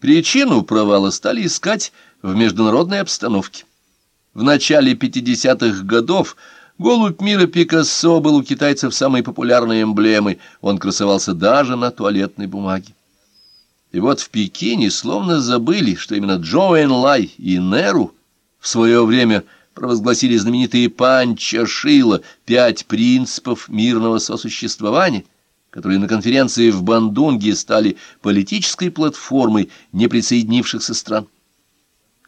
Причину провала стали искать в международной обстановке. В начале 50-х годов голубь мира Пикассо был у китайцев самой популярной эмблемой, он красовался даже на туалетной бумаге. И вот в Пекине словно забыли, что именно Джоэн Лай и Неру в свое время провозгласили знаменитые Панча Шила «Пять принципов мирного сосуществования», которые на конференции в Бандунге стали политической платформой неприсоединившихся стран.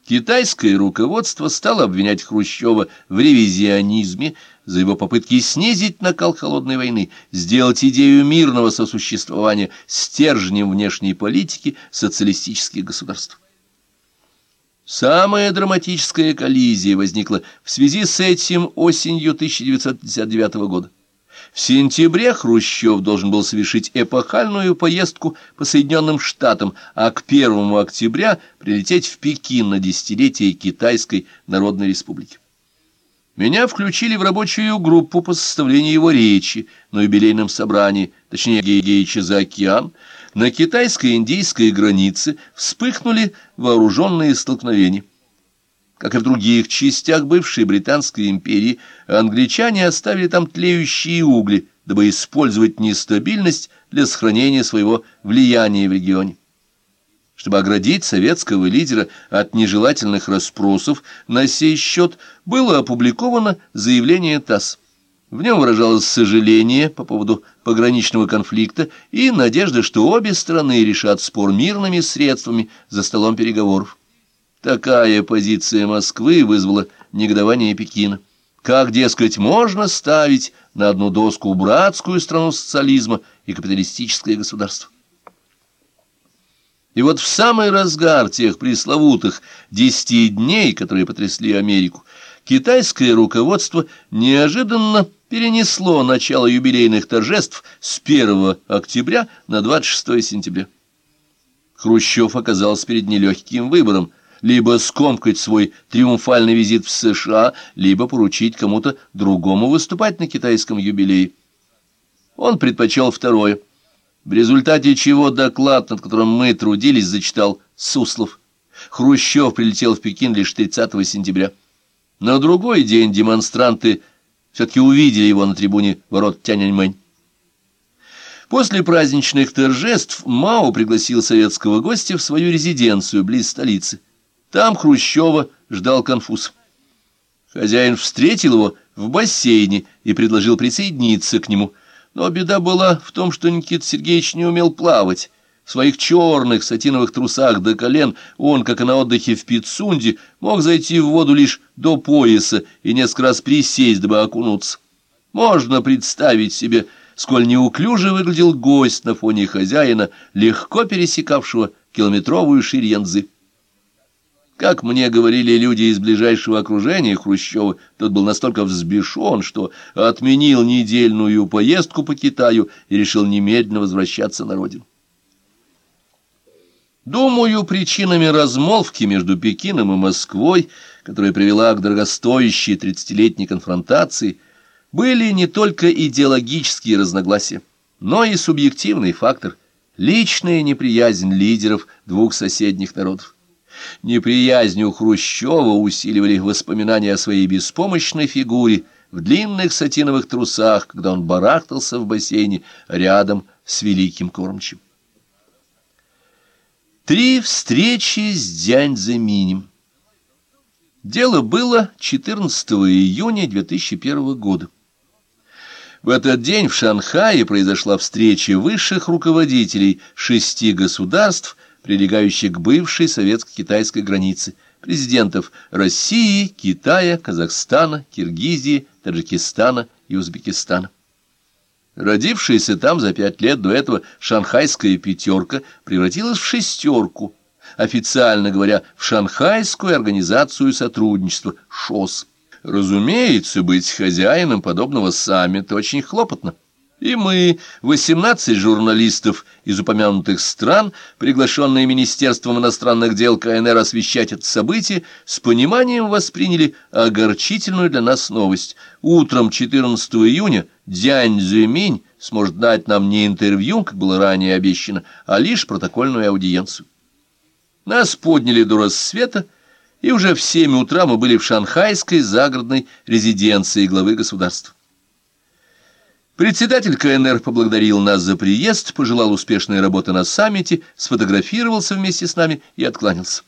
Китайское руководство стало обвинять Хрущева в ревизионизме за его попытки снизить накал холодной войны, сделать идею мирного сосуществования стержнем внешней политики социалистических государств. Самая драматическая коллизия возникла в связи с этим осенью 1959 года. В сентябре Хрущев должен был совершить эпохальную поездку по Соединенным Штатам, а к 1 октября прилететь в Пекин на десятилетие Китайской Народной Республики. Меня включили в рабочую группу по составлению его речи на юбилейном собрании, точнее, Гейгейча за океан, на китайско-индийской границе вспыхнули вооруженные столкновения. Как и в других частях бывшей Британской империи, англичане оставили там тлеющие угли, дабы использовать нестабильность для сохранения своего влияния в регионе. Чтобы оградить советского лидера от нежелательных расспросов на сей счет, было опубликовано заявление ТАСС. В нем выражалось сожаление по поводу пограничного конфликта и надежда, что обе страны решат спор мирными средствами за столом переговоров. Такая позиция Москвы вызвала негодование Пекина. Как, дескать, можно ставить на одну доску братскую страну социализма и капиталистическое государство? И вот в самый разгар тех пресловутых десяти дней, которые потрясли Америку, китайское руководство неожиданно перенесло начало юбилейных торжеств с 1 октября на 26 сентября. Хрущев оказался перед нелегким выбором либо скомкать свой триумфальный визит в США, либо поручить кому-то другому выступать на китайском юбилее. Он предпочел второе, в результате чего доклад, над которым мы трудились, зачитал Суслов. Хрущев прилетел в Пекин лишь 30 сентября. На другой день демонстранты все-таки увидели его на трибуне ворот Тяньаньмэнь. После праздничных торжеств Мао пригласил советского гостя в свою резиденцию близ столицы. Там Хрущева ждал конфуз. Хозяин встретил его в бассейне и предложил присоединиться к нему. Но беда была в том, что Никита Сергеевич не умел плавать. В своих черных сатиновых трусах до колен он, как и на отдыхе в Пицунде, мог зайти в воду лишь до пояса и несколько раз присесть, дабы окунуться. Можно представить себе, сколь неуклюже выглядел гость на фоне хозяина, легко пересекавшего километровую ширь Янзы. Как мне говорили люди из ближайшего окружения Хрущева, тот был настолько взбешен, что отменил недельную поездку по Китаю и решил немедленно возвращаться на родину. Думаю, причинами размолвки между Пекином и Москвой, которая привела к дорогостоящей тридцатилетней конфронтации, были не только идеологические разногласия, но и субъективный фактор – личная неприязнь лидеров двух соседних народов. Неприязнь у Хрущева усиливали воспоминания о своей беспомощной фигуре в длинных сатиновых трусах, когда он барахтался в бассейне рядом с великим кормчим. Три встречи с Дянь-Заминем. Дело было 14 июня 2001 года. В этот день в Шанхае произошла встреча высших руководителей шести государств – прилегающих к бывшей советско-китайской границе, президентов России, Китая, Казахстана, Киргизии, Таджикистана и Узбекистана. Родившаяся там за пять лет до этого шанхайская пятерка превратилась в шестерку, официально говоря, в Шанхайскую организацию сотрудничества ШОС. Разумеется, быть хозяином подобного саммита очень хлопотно. И мы, 18 журналистов из упомянутых стран, приглашенные Министерством иностранных дел КНР освещать это событие, с пониманием восприняли огорчительную для нас новость. Утром 14 июня Дянь Зюминь сможет дать нам не интервью, как было ранее обещано, а лишь протокольную аудиенцию. Нас подняли до рассвета, и уже в семь утра мы были в шанхайской загородной резиденции главы государства. Председатель КНР поблагодарил нас за приезд, пожелал успешной работы на саммите, сфотографировался вместе с нами и откланялся.